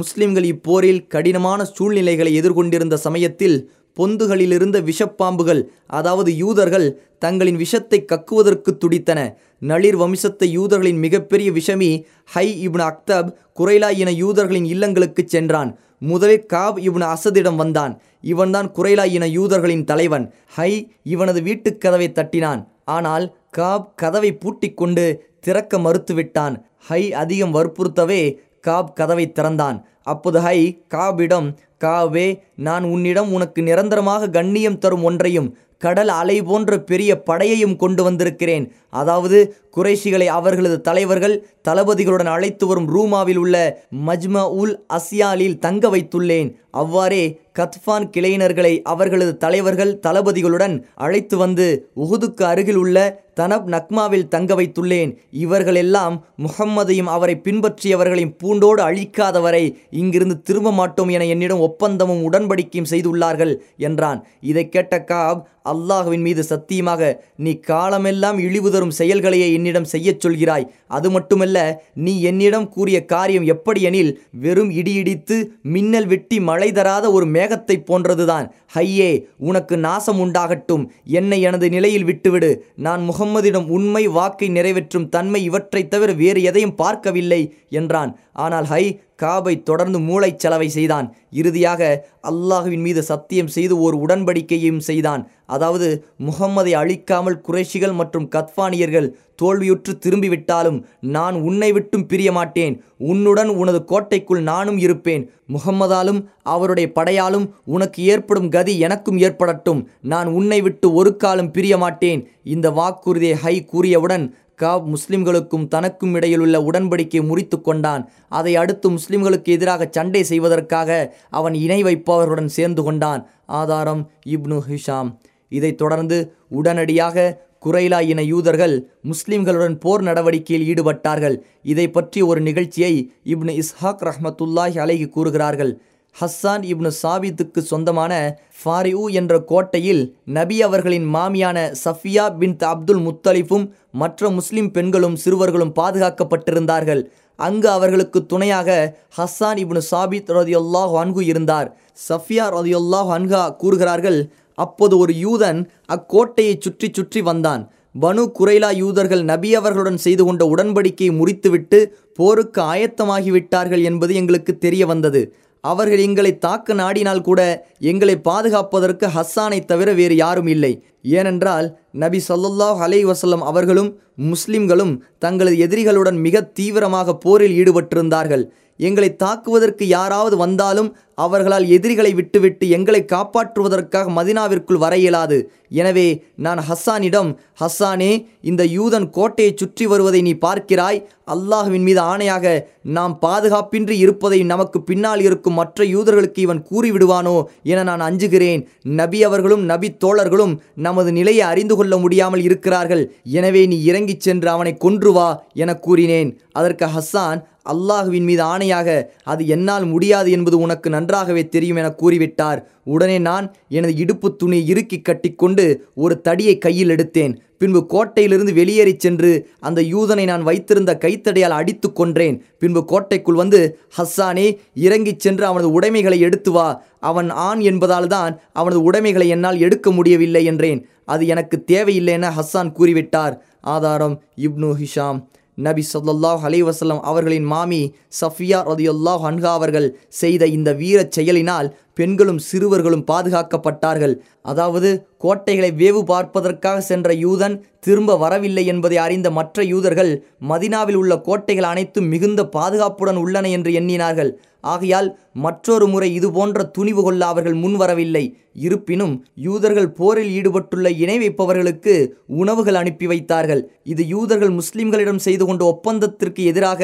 முஸ்லிம்கள் இப்போரில் கடினமான சூழ்நிலைகளை எதிர்கொண்டிருந்த சமயத்தில் பொந்துகளிலிருந்த விஷப்பாம்புகள் அதாவது யூதர்கள் தங்களின் விஷத்தை கக்குவதற்கு துடித்தன. நளிர் வம்சத்தை யூதர்களின் மிகப்பெரிய விஷமி ஹை இப்னு அக்தப் குரைலா என யூதர்களின் இல்லங்களுக்கு சென்றான். முதலில் காப் இவன் அசதிடம் வந்தான். இவன்தான் குரைலா இன யூதர்களின் தலைவன். ஹை இவனது வீட்டுக் கதவை தட்டினான். ஆனால் காப் கதவை பூட்டி கொண்டு திறக்க மறுத்துவிட்டான். ஹை அதிகம் வற்புறுத்தவே காப் கதவை திறந்தான். அப்போது ஹை காபிடம் காவே நான் உன்னிடம் உனக்கு நிரந்தரமாக கண்ணியம் தரும் ஒன்றையும் கடல் அலை போன்ற பெரிய படையையும் கொண்டு வந்திருக்கிறேன். அதாவது குறைஷிகளை அவர்களது தலைவர்கள் தளபதிகளுடன் அழைத்து வரும் ரூமாவில் உள்ள மஜ்ம உல் அசியாலில் தங்க வைத்துள்ளேன். அவ்வாறே கத்ஃபான் கிளையினர்களை அவர்களது தலைவர்கள் தளபதிகளுடன் அழைத்து வந்து உகுதுக்கு அருகில் உள்ள தனப் நக்மாவில் தங்க வைத்துள்ளேன். இவர்களெல்லாம் முகம்மதையும் அவரை பின்பற்றியவர்களையும் பூண்டோடு அழிக்காதவரை இங்கிருந்து திரும்ப மாட்டோம் என என்னிடம் ஒப்பந்தமும் உடன்படிக்கையும் செய்துள்ளார்கள் என்றான். இதை கேட்ட காப் அல்லாஹுவின் மீது சத்தியமாக நீ காலமெல்லாம் இழிவு தரும் செயல்களையே என்னிடம் செய்யச் சொல்கிறாய். அது மட்டுமல்ல நீ என்னிடம் கூறிய காரியம் எப்படி எனில் வெறும் இடியிடித்து மின்னல் வெட்டி மழை தராத ஒரு மேகத்தை போன்றதுதான். ஹையே உனக்கு நாசம் உண்டாகட்டும். என்னை எனது நிலையில் விட்டுவிடு. நான் முகம்மதிடம் உண்மை வாக்கை நிறைவேற்றும் தன்மை இவற்றைத் தவிர வேறு எதையும் பார்க்கவில்லை என்றான். ஆனால் ஹை காபை தொடர்ந்து மூளைச்சலவை செய்தான். இறுதியாக அல்லாஹுவின் மீது சத்தியம் செய்து ஒரு உடன்படிக்கையையும் செய்தான். அதாவது முகம்மதை அழிக்காமல் குறைஷிகள் மற்றும் கத்வானியர்கள் தோல்வியுற்று திரும்பிவிட்டாலும் நான் உன்னை விட்டும் பிரிய மாட்டேன் உன்னுடன் உனது கோட்டைக்குள் நானும் இருப்பேன். முகம்மதாலும் அவருடைய படையாலும் உனக்கு ஏற்படும் கதி எனக்கும் ஏற்படட்டும். நான் உன்னை விட்டு ஒரு காலம் பிரிய மாட்டேன் இந்த வாக்குறுதியை ஹை கூறியவுடன் காப் முஸ்லிம்களுக்கும் தனக்கும் இடையிலுள்ள உடன்படிக்கை முறித்து கொண்டான். அதை அடுத்து முஸ்லிம்களுக்கு எதிராக சண்டை செய்வதற்காக அவன் இணை வைப்பவர்களுடன் சேர்ந்து கொண்டான். ஆதாரம் இப்னு ஹிஷாம். இதைத் தொடர்ந்து உடனடியாக குரைலா இன யூதர்கள் முஸ்லிம்களுடன் போர் நடவடிக்கையில் ஈடுபட்டார்கள். இதை பற்றி ஒரு நிகழ்ச்சியை இப்னு இஸ்ஹாக் ரஹ்மத்துல்லாஹி அலைகி கூறுகிறார்கள். ஹஸ்ஸான் இப்னு சாபித்துக்கு சொந்தமான ஃபாரியூ என்ற கோட்டையில் நபி அவர்களின் மாமியான சஃபியா பின் அப்துல் முத்தலிஃபும் மற்ற முஸ்லிம் பெண்களும் சிறுவர்களும் பாதுகாக்கப்பட்டிருந்தார்கள். அங்கு அவர்களுக்கு துணையாக ஹஸ்ஸான் இப்னு சாபித் ரதியுல்லாஹ் அன்கு இருந்தார். சஃபியா ரதியுல்லாஹ் அன்ஹா கூறுகிறார்கள் அப்போது ஒரு யூதன் அக்கோட்டையை சுற்றி சுற்றி வந்தான். பனு குரைலா யூதர்கள் நபி அவர்களுடன் செய்து கொண்ட உடன்படிக்கையை முறித்துவிட்டு போருக்கு ஆயத்தமாகிவிட்டார்கள் என்பது எங்களுக்கு தெரிய வந்தது அவர்கள் எங்களை தாக்க நாடினால் கூட எங்களை பாதுகாப்பதற்கு ஹஸ்ஸானை தவிர வேறு யாரும் இல்லை. ஏனென்றால் நபி ஸல்லல்லாஹு அலை வசல்லம் அவர்களும் முஸ்லிம்களும் தங்களது எதிரிகளுடன் மிக தீவிரமாக போரில் ஈடுபட்டிருந்தார்கள். எங்களை தாக்குவதற்கு யாராவது வந்தாலும் அவர்களால் எதிரிகளை விட்டுவிட்டு எங்களை காப்பாற்றுவதற்காக மதினாவிற்குள் வர இயலாது. எனவே நான் ஹஸ்ஸானிடம் ஹஸ்ஸானே இந்த யூதன் கோட்டையை சுற்றி வருவதை நீ பார்க்கிறாய். அல்லாஹுவின் மீது ஆணையாக நாம் பாதுகாப்பின்றி இருப்பதை நமக்கு பின்னால் இருக்கும் மற்ற யூதர்களுக்கு இவன் கூறிவிடுவானோ என நான் அஞ்சுகிறேன். நபி அவர்களும் நபி தோழர்களும் நமது நிலையை அறிந்து கொள்ள முடியாமல் இருக்கிறார்கள். எனவே நீ இறங்கிச் சென்று அவனை கொன்று வா என கூறினேன். அதற்கு ஹஸ்ஸான் அல்லாஹுவின் மீது ஆணையாக அது என்னால் முடியாது என்பது உனக்கு நன்றாகவே தெரியும் என கூறிவிட்டார். உடனே நான் எனது இடுப்பு துணி இறுக்கி கட்டிக்கொண்டு ஒரு தடியை கையில் எடுத்தேன். பின்பு கோட்டையிலிருந்து வெளியேறிச் சென்று அந்த யூதனை நான் வைத்திருந்த கைத்தடையால் அடித்து கொன்றேன். பின்பு கோட்டைக்குள் வந்து ஹஸ்ஸானே இறங்கிச் சென்று அவனது உடைமைகளை எடுத்து வா. அவன் ஆண் என்பதால் தான் அவனது உடைமைகளை என்னால் எடுக்க முடியவில்லை என்றேன். அது எனக்கு தேவையில்லை என ஹஸ்ஸான் கூறிவிட்டார். ஆதாரம் இப்னு ஹிஷாம். நபி சொல்லாஹ் அலைவசல்லம் அவர்களின் மாமி சஃபியா ரதியுல்லாஹ் அன்ஹா அவர்கள் செய்த இந்த வீரச் செயலினால் பெண்களும் சிறுவர்களும் பாதுகாக்கப்பட்டார்கள். அதாவது கோட்டைகளை வேவு பார்ப்பதற்காக சென்ற யூதன் திரும்ப வரவில்லை என்பதை அறிந்த மற்ற யூதர்கள் மதினாவில் உள்ள கோட்டைகள் அனைத்தும் மிகுந்த பாதுகாப்புடன் உள்ளன என்று எண்ணினார்கள். ஆகையால் மற்றொரு முறை இதுபோன்ற துணிவு கொள்ள அவர்கள் முன்வரவில்லை. இருப்பினும் யூதர்கள் போரில் ஈடுபட்டுள்ள இணை வைப்பவர்களுக்கு உணவுகள் அனுப்பி வைத்தார்கள். இது யூதர்கள் முஸ்லிம்களிடம் செய்து கொண்ட ஒப்பந்தத்திற்கு எதிராக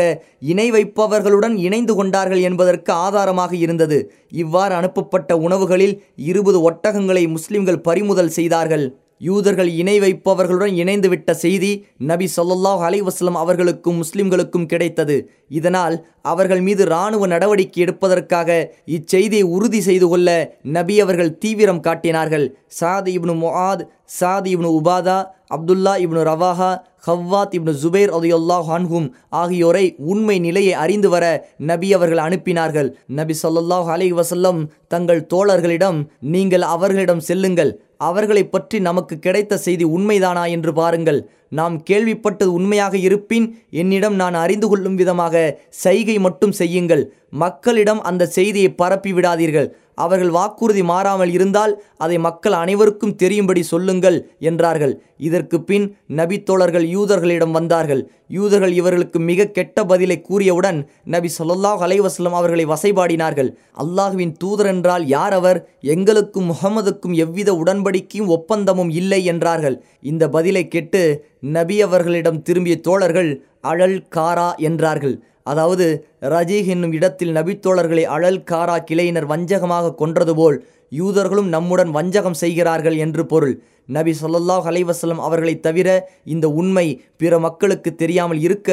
இணை வைப்பவர்களுடன் இணைந்து கொண்டார்கள் என்பதற்கு ஆதாரமாக இருந்தது. இவ்வாறு அனுப்பப்பட்ட உணவுகளில் இருபது ஒட்டகங்களை முஸ்லிம்கள் பறிமுதல் செய்தார்கள். யூதர்கள் இணை வைப்பவர்களுடன் இணைந்துவிட்ட செய்தி நபி சொல்லாஹ் அலைஹி அவர்களுக்கும் முஸ்லிம்களுக்கும் கிடைத்தது. இதனால் அவர்கள் மீது இராணுவ நடவடிக்கை எடுப்பதற்காக இச்செய்தியை உறுதி செய்து கொள்ள நபி அவர்கள் தீவிரம் காட்டினார்கள். சாத் இப்னு முஆத் சாத் இப்னு உபாதா அப்துல்லா இப்னு ரவாஹா ஹவ்வாத் இப்னு ஜுபைர் அதையொல்லா ஹான்ஹும் ஆகியோரை உண்மை நிலையை அறிந்து வர நபி அவர்கள் அனுப்பினார்கள். நபி சொல்லாஹ் அலை வசல்லம் தங்கள் தோழர்களிடம் நீங்கள் அவர்களிடம் செல்லுங்கள். அவர்களை பற்றி நமக்கு கிடைத்த செய்தி உண்மைதானா என்று பாருங்கள். நாம் கேள்விப்பட்டது உண்மையாக இருப்பின் என்னிடம் நான் அறிந்து கொள்ளும் விதமாக சைகை மட்டும் செய்யுங்கள். மக்களிடம் அந்த செய்தியை பரப்பி விடாதீர்கள். அவர்கள் வாக்குறுதி மாறாமல் இருந்தால் அதை மக்கள் அனைவருக்கும் தெரியும்படி சொல்லுங்கள் என்றார்கள். இதற்கு பின் நபி தோழர்கள் யூதர்களிடம் வந்தார்கள். யூதர்கள் இவர்களுக்கு மிக கெட்ட பதிலை கூறியவுடன் நபி சொல்லாஹ் அலைவாஸ்லம் அவர்களை வசைபாடினார்கள். அல்லாஹுவின் தூதர் என்றால் யார் அவர்? எங்களுக்கும் முகமதுக்கும் எவ்வித உடன்படிக்கையும் ஒப்பந்தமும் இல்லை என்றார்கள். இந்த பதிலை கேட்டு நபி அவர்களிடம் திரும்பிய தோழர்கள் அழல் காரா என்றார்கள். அதாவது ரஜீஹ் என்னும் இடத்தில் நபித்தோழர்களை அழல் காரா கிளையினர் வஞ்சகமாக கொன்றது போல் யூதர்களும் நம்முடன் வஞ்சகம் செய்கிறார்கள் என்று பொருள். நபி ஸல்லல்லாஹு அலைஹி அவர்களை தவிர இந்த உண்மை பிற மக்களுக்கு தெரியாமல் இருக்க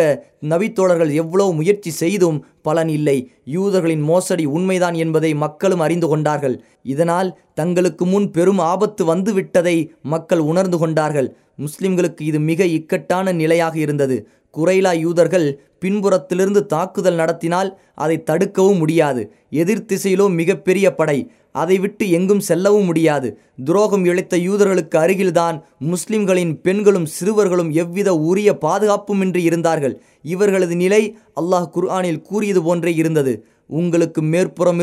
நபித்தோழர்கள் எவ்வளவு முயற்சி செய்தும் பலன் இல்லை. யூதர்களின் மோசடி உண்மைதான் என்பதை மக்களும் அறிந்து கொண்டார்கள். இதனால் தங்களுக்கு முன் பெரும் ஆபத்து வந்துவிட்டதை மக்கள் உணர்ந்து கொண்டார்கள். முஸ்லிம்களுக்கு இது மிக இக்கட்டான நிலையாக இருந்தது. குரைலா யூதர்கள் பின்புறத்திலிருந்து தாக்குதல் நடத்தினால் அதை தடுக்கவும் முடியாது. எதிர் திசையிலோ மிகப்பெரிய படை. அதை விட்டு எங்கும் செல்லவும் முடியாது. துரோகம் இழைத்த யூதர்களுக்கு அருகில்தான் முஸ்லிம்களின் பெண்களும் சிறுவர்களும் எவ்வித உரிய பாதுகாப்புமின்றி இருந்தார்கள். இவர்களது நிலை அல்லாஹ் குர்ஆனில் கூறியது போன்றே இருந்தது. உங்களுக்கு மேற்புறம்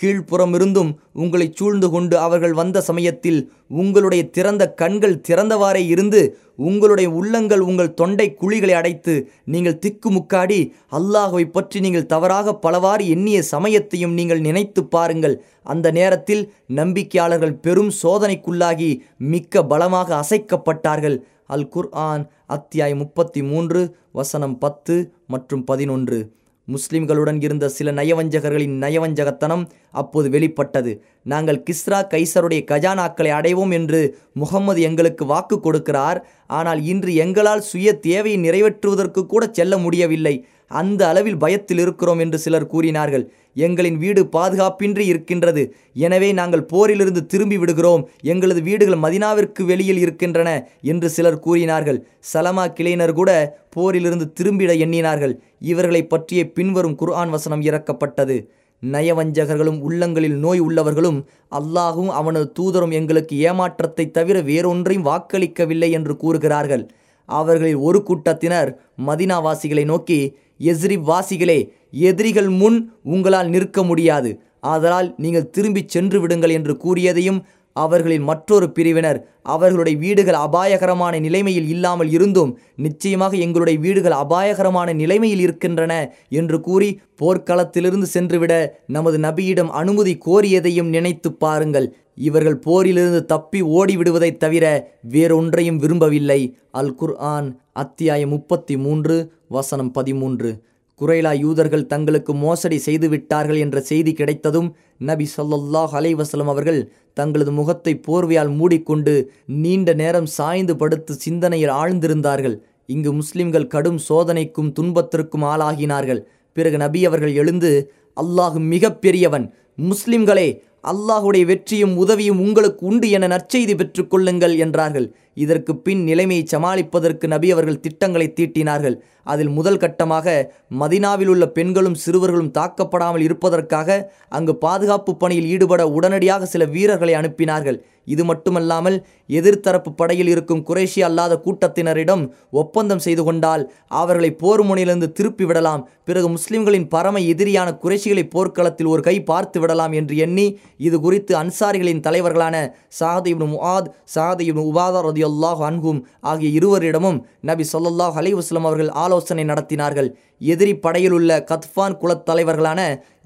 கீழ்ப்புறமிருந்தும் கீழ்ப்புறம் இருந்தும் உங்களை சூழ்ந்து கொண்டு அவர்கள் வந்த சமயத்தில் உங்களுடைய திறந்த கண்கள் திறந்தவாறே இருந்து உங்களுடைய உள்ளங்கள் உங்கள் தொண்டை குழிகளை அடைத்து நீங்கள் திக்குமுக்காடி அல்லாஹுவை பற்றி நீங்கள் தவறாக பலவாறு எண்ணிய சமயத்தையும் நீங்கள் நினைத்து பாருங்கள். அந்த நேரத்தில் நம்பிக்கையாளர்கள் பெரும் சோதனைக்குள்ளாகி மிக்க பலமாக அசைக்கப்பட்டார்கள். அல் குர்ஆன் அத்தியாய் முப்பத்தி மூன்று வசனம் பத்து மற்றும் பதினொன்று. முஸ்லிம்களுடன் இருந்த சில நயவஞ்சகர்களின் நயவஞ்சகத்தனம் அப்போது வெளிப்பட்டது. நாங்கள் கிஸ்ரா கைசருடைய கஜானாக்களை அடைவோம் என்று முகம்மது எங்களுக்கு வாக்கு கொடுக்கிறார். ஆனால் இன்று எங்களால் சுய தேவையை நிறைவேற்றுவதற்கு கூட செல்ல முடியவில்லை. அந்த அளவில் பயத்தில் இருக்கிறோம் என்று சிலர் கூறினார்கள். எங்களின் வீடு பாதுகாப்பின்றி இருக்கின்றது. எனவே நாங்கள் போரிலிருந்து திரும்பி விடுகிறோம். எங்களது வீடுகள் மதினாவிற்கு வெளியில் இருக்கின்றன என்று சிலர் கூறினார்கள். சலமா கிளையினர் கூட போரிலிருந்து திரும்பிட எண்ணினார்கள். இவர்களை பற்றிய பின்வரும் குர்ஆன் வசனம் இறக்கப்பட்டது. நயவஞ்சகர்களும் உள்ளங்களில் நோய் உள்ளவர்களும் அல்லாஹும் அவனது தூதரும் எங்களுக்கு ஏமாற்றத்தை தவிர வேறொன்றையும் வாக்களிக்கவில்லை என்று கூறுகிறார்கள். அவர்களில் ஒரு கூட்டத்தினர் மதினாவாசிகளை நோக்கி எஸ்ரிப் வாசிகளே எதிரிகள் முன் உங்களால் நிற்க முடியாது. ஆதலால் நீங்கள் திரும்பிச் சென்று விடுங்கள் என்று கூறியதையும் அவர்களின் மற்றொரு பிரிவினர் அவர்களுடைய வீடுகள் அபாயகரமான நிலைமையில் இல்லாமல் இருந்தும் நிச்சயமாக எங்களுடைய வீடுகள் அபாயகரமான நிலைமையில் இருக்கின்றன என்று கூறி போர்க்களத்திலிருந்து சென்றுவிட நமது நபியிடம் அனுமதி கோரியதையும் நினைத்து பாருங்கள். இவர்கள் போரிலிருந்து தப்பி ஓடிவிடுவதைத் தவிர வேறொன்றையும் விரும்பவில்லை. அல் குர்ஆன் அத்தியாயம் முப்பத்தி மூன்று வசனம் பதிமூன்று. குறைலா யூதர்கள் தங்களுக்கு மோசடி செய்துவிட்டார்கள் என்ற செய்தி கிடைத்ததும் நபி சொல்லாஹ் அலைவசலம் அவர்கள் தங்களது முகத்தை போர்வையால் மூடிக்கொண்டு நீண்ட நேரம் சாய்ந்து படுத்து சிந்தனையில் ஆழ்ந்திருந்தார்கள். இங்கு முஸ்லிம்கள் கடும் சோதனைக்கும் துன்பத்திற்கும் ஆளாகினார்கள். பிறகு நபி அவர்கள் எழுந்து அல்லாஹ் மிக பெரியவன் முஸ்லிம்களே அல்லாஹுடைய வெற்றியும் உதவியும் உங்களுக்கு உண்டு என நற்செய்தி பெற்றுக்கொள்ளுங்கள் என்றார்கள். இதற்கு பின் நிலைமையை சமாளிப்பதற்கு நபி அவர்கள் திட்டங்களை தீட்டினார்கள். அதில் முதல் கட்டமாக மதினாவில் உள்ள பெண்களும் சிறுவர்களும் தாக்கப்படாமல் இருப்பதற்காக அங்கு பாதுகாப்பு பணியில் ஈடுபட உடனடியாக சில வீரர்களை அனுப்பினார்கள். இது மட்டுமல்லாமல் எதிர்த்தரப்பு படையில் இருக்கும் குறைஷி அல்லாத கூட்டத்தினரிடம் ஒப்பந்தம் செய்து கொண்டால் அவர்களை போர் முனையிலிருந்து திருப்பி விடலாம். பிறகு முஸ்லிம்களின் பரம எதிரியான குறைஷிகளை போர்க்களத்தில் ஒரு கை பார்த்து விடலாம் என்று எண்ணி இது குறித்து அன்சாரிகளின் தலைவர்களான சாத் இப்னு முஆத் சாத் இப்னு உபாதா ரதியுல்லாஹ் அன்கும் ஆகிய இருவரிடமும் நபி சொல்லாஹ் அலைவாஸ்லம் அவர்கள் ஆலோசனை நடத்தினார்கள். எதிரி படையில் உள்ள கத்ஃபான் குலத் தலைவர்களான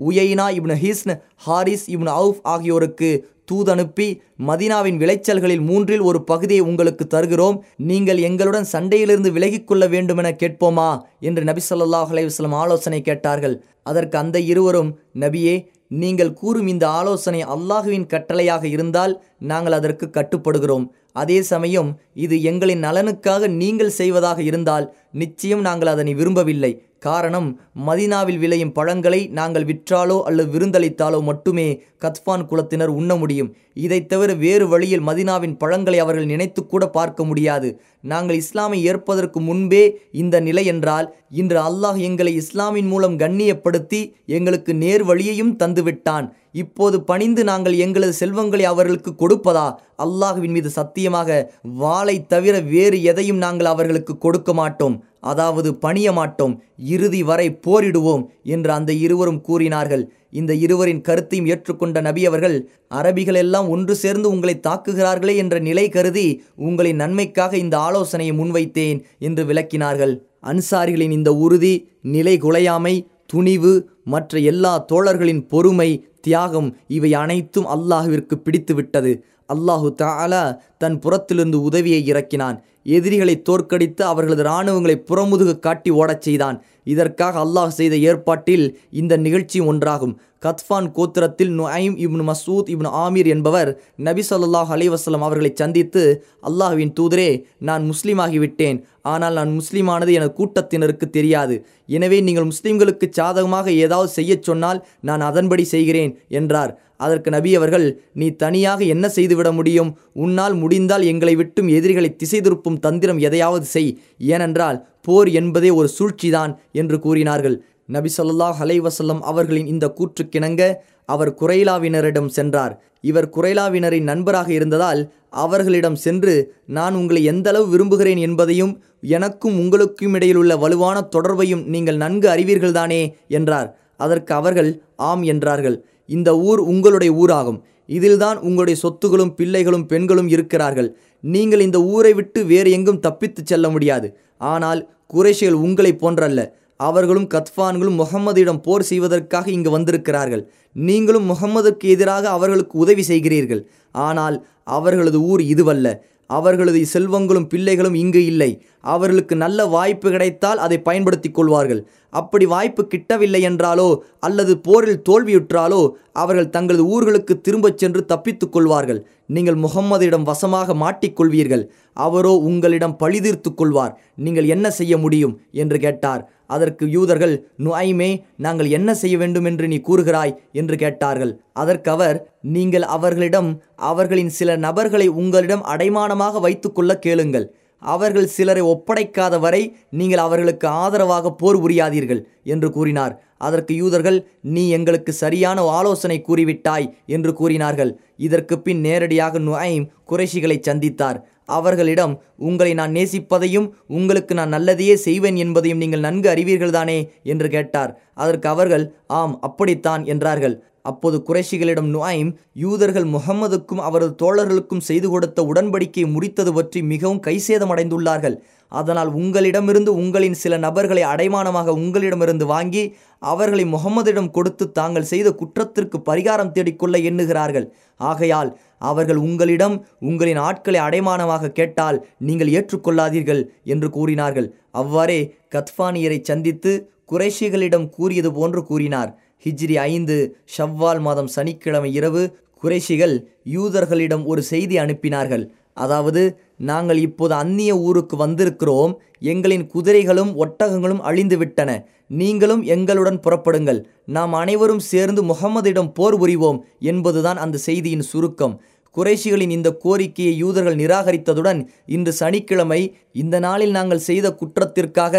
Uyaina ibn Hisn Harith ibn Awf ஆகியோருக்கு தூதனுப்பி மதினாவின் விளைச்சல்களில் மூன்றில் ஒரு பகுதியை உங்களுக்கு தருகிறோம். நீங்கள் எங்களுடன் சண்டையிலிருந்து விலகிக் கொள்ள வேண்டுமென கேட்போமா? என்று நபி சொல்லாஹ் அலைவாஸ்லம் ஆலோசனை கேட்டார்கள். அதற்கு அந்த இருவரும் நபியே நீங்கள் கூறும் இந்த ஆலோசனை அல்லாஹுவின் கட்டளையாக இருந்தால் நாங்கள் அதற்கு கட்டுப்படுகிறோம். அதே சமயம் இது எங்களின் நலனுக்காக நீங்கள் செய்வதாக இருந்தால் நிச்சயம் நாங்கள் அதனை விரும்பவில்லை. காரணம் மதினாவில் விளையும் பழங்களை நாங்கள் விற்றாலோ அல்லது விருந்தளித்தாலோ மட்டுமே கத்பான் குலத்தினர் உண்ண முடியும். இதைத் தவிர வேறு வழியில் மதினாவின் பழங்களை அவர்கள் நினைத்து கூட பார்க்க முடியாது. நாங்கள் இஸ்லாமை ஏற்பதற்கு முன்பே இந்த நிலை என்றால் இன்று அல்லாஹ் எங்களை இஸ்லாமின் மூலம் கண்ணியப்படுத்தி எங்களுக்கு நேர் வழியையும் தந்துவிட்டான். இப்போது பணிந்து நாங்கள் எங்களது செல்வங்களை அவர்களுக்கு கொடுப்பதா? அல்லாஹுவின் மீது சத்தியமாக வாளை தவிர வேறு எதையும் நாங்கள் அவர்களுக்கு கொடுக்க மாட்டோம். அதாவது பணிய மாட்டோம். இறுதி வரை போரிடுவோம் என்று அந்த இருவரும் கூறினார்கள். இந்த இருவரின் கருத்தையும் ஏற்றுக்கொண்ட நபி அவர்கள் அரபிகள் எல்லாம் ஒன்று சேர்ந்து உங்களை தாக்குகிறார்களே என்ற நிலை கருதி உங்களின் நன்மைக்காக இந்த ஆலோசனையை முன்வைத்தேன் என்று விளக்கினார்கள். அன்சாரிகளின் இந்த உறுதி நிலை குலையாமை துணிவு மற்ற எல்லா தோழர்களின் பொறுமை தியாகம் இவை அனைத்தும் அல்லாஹுவிற்கு பிடித்துவிட்டது. அல்லாஹு தாலா தன் புறத்திலிருந்து உதவியை இறக்கினான். எதிரிகளை தோற்கடித்து அவர்களது இராணுவங்களை புறமுதுகு காட்டி ஓடச் செய்தான். இதற்காக அல்லாஹ் செய்த ஏற்பாட்டில் இந்த நிகழ்ச்சி ஒன்றாகும். கத்ஃபான் கோத்திரத்தில் நுஐம் இப்னு மசூத் இப்னு ஆமீர் என்பவர் நபி சொல்லாஹ் அலைவாஸ்லம் அவர்களை சந்தித்து அல்லாஹுவின் தூதரே நான் முஸ்லீமாகிவிட்டேன். ஆனால் நான் முஸ்லீமானது என கூட்டத்தினருக்கு தெரியாது. எனவே நீங்கள் முஸ்லீம்களுக்கு சாதகமாக ஏதாவது செய்யச் சொன்னால் நான் அதன்படி செய்கிறேன் என்றார். அதற்கு நபி அவர்கள் நீ தனியாக என்ன செய்துவிட முடியும்? உன்னால் முடிந்தால் எங்களை விட்டும் எதிரிகளை திசை திருப்பும் தந்திரம் எதையாவது செய். ஏனென்றால் போர் என்பதே ஒரு சூழ்ச்சிதான் என்று கூறினார்கள். நபி சொல்லாஹ் அலைவசல்லம் அவர்களின் இந்த கூற்றுக்கிணங்க அவர் குறைலாவினரிடம் சென்றார். இவர் குறைலாவினரின் நண்பராக இருந்ததால் அவர்களிடம் சென்று நான் உங்களை எந்தளவு விரும்புகிறேன் என்பதையும் எனக்கும் உங்களுக்கும் இடையில் உள்ள வலுவான தொடர்பையும் நீங்கள் நன்கு அறிவீர்கள்தானே என்றார். அதற்கு அவர்கள் ஆம் என்றார்கள். இந்த ஊர் உங்களுடைய ஊராகும். இதில்தான் உங்களுடைய சொத்துகளும் பிள்ளைகளும் பெண்களும் இருக்கிறார்கள். நீங்கள் இந்த ஊரை விட்டு வேறு எங்கும் தப்பித்துச் செல்ல முடியாது. ஆனால் குறைஷிகள் உங்களை போன்றல்ல. அவர்களும் கத்பான்களும் முகம்மதியிடம் போர் செய்வதற்காக இங்கு வந்திருக்கிறார்கள். நீங்களும் முகம்மதுக்கு எதிராக அவர்களுக்கு உதவி செய்கிறீர்கள். ஆனால் அவர்களது ஊர் இதுவல்ல. அவர்களது செல்வங்களும் பிள்ளைகளும் இங்கு இல்லை. அவர்களுக்கு நல்ல வாய்ப்பு கிடைத்தால் அதை பயன்படுத்தி கொள்வார்கள். அப்படி வாய்ப்பு கிட்டவில்லை என்றாலோ அல்லது போரில் தோல்வியுற்றாலோ அவர்கள் தங்களது ஊர்களுக்கு திரும்பச் சென்று தப்பித்துக் கொள்வார்கள். நீங்கள் முகம்மதிடம் வசமாக மாட்டிக்கொள்வீர்கள் அவரோ உங்களிடம் பழிதீர்த்து கொள்வார். நீங்கள் என்ன செய்ய முடியும்? என்று கேட்டார். அதற்கு யூதர்கள் நுஐமே நாங்கள் என்ன செய்ய வேண்டும் என்று நீ கூறுகிறாய்? என்று கேட்டார்கள். அதற்கவர் நீங்கள் அவர்களிடம் அவர்களின் சில நபர்களை உங்களிடம் அடைமானமாக வைத்துக்கொள்ள கேளுங்கள். அவர்கள் சிலரை ஒப்படைக்காத வரை நீங்கள் அவர்களுக்கு ஆதரவாக போர் புரியாதீர்கள் என்று கூறினார். அதற்கு யூதர்கள் நீ எங்களுக்கு சரியான ஆலோசனை கூறிவிட்டாய் என்று கூறினார்கள். இதற்கு பின் நேரடியாக நுஐம் குறைஷிகளை சந்தித்தார். அவர்களிடம் உங்களை நான் நேசிப்பதையும் உங்களுக்கு நான் நல்லதையே செய்வேன் என்பதையும் நீங்கள் நன்கு அறிவீர்கள்தானே? என்று கேட்டார். அதற்கு அவர்கள் ஆம் அப்படித்தான் என்றார்கள். அப்போது குறைஷிகளிடம் நுவாயிம் யூதர்கள் முகம்மதுக்கும் அவரது தோழர்களுக்கும் செய்து கொடுத்த உடன்படிக்கையை முறித்தது பற்றி மிகவும் கைசேதமடைந்துள்ளார்கள். அதனால் உங்களிடமிருந்து உங்களின் சில நபர்களை அடைமானமாக உங்களிடமிருந்து வாங்கி அவர்களை முகம்மதிடம் கொடுத்து தாங்கள் செய்த குற்றத்திற்கு பரிகாரம் தேடிக்கொள்ள எண்ணுகிறார்கள். ஆகையால் அவர்கள் உங்களிடம் உங்களின் ஆட்களை அடைமானமாக கேட்டால் நீங்கள் ஏற்றுக்கொள்ளாதீர்கள் என்று கூறினார்கள். அவ்வாறே கத்பானியரை சந்தித்து குறைஷிகளிடம் கூறியது போன்று கூறினார். ஹிஜ்ரி ஐந்து ஷவ்வால் மாதம் சனிக்கிழமை இரவு குறைஷிகள் யூதர்களிடம் ஒரு செய்தி அனுப்பினார்கள். அதாவது நாங்கள் இப்போது அந்நிய ஊருக்கு வந்திருக்கிறோம் எங்களின் குதிரைகளும் ஒட்டகங்களும் அழிந்துவிட்டன. நீங்களும் எங்களுடன் புறப்படுங்கள். நாம் அனைவரும் சேர்ந்து முகமதிடம் போர் புரிவோம் என்பதுதான் அந்த செய்தியின் சுருக்கம். குறைஷிகளின் இந்த கோரிக்கையை யூதர்கள் நிராகரித்ததுடன் இன்று சனிக்கிழமை இந்த நாளில் நாங்கள் செய்த குற்றத்திற்காக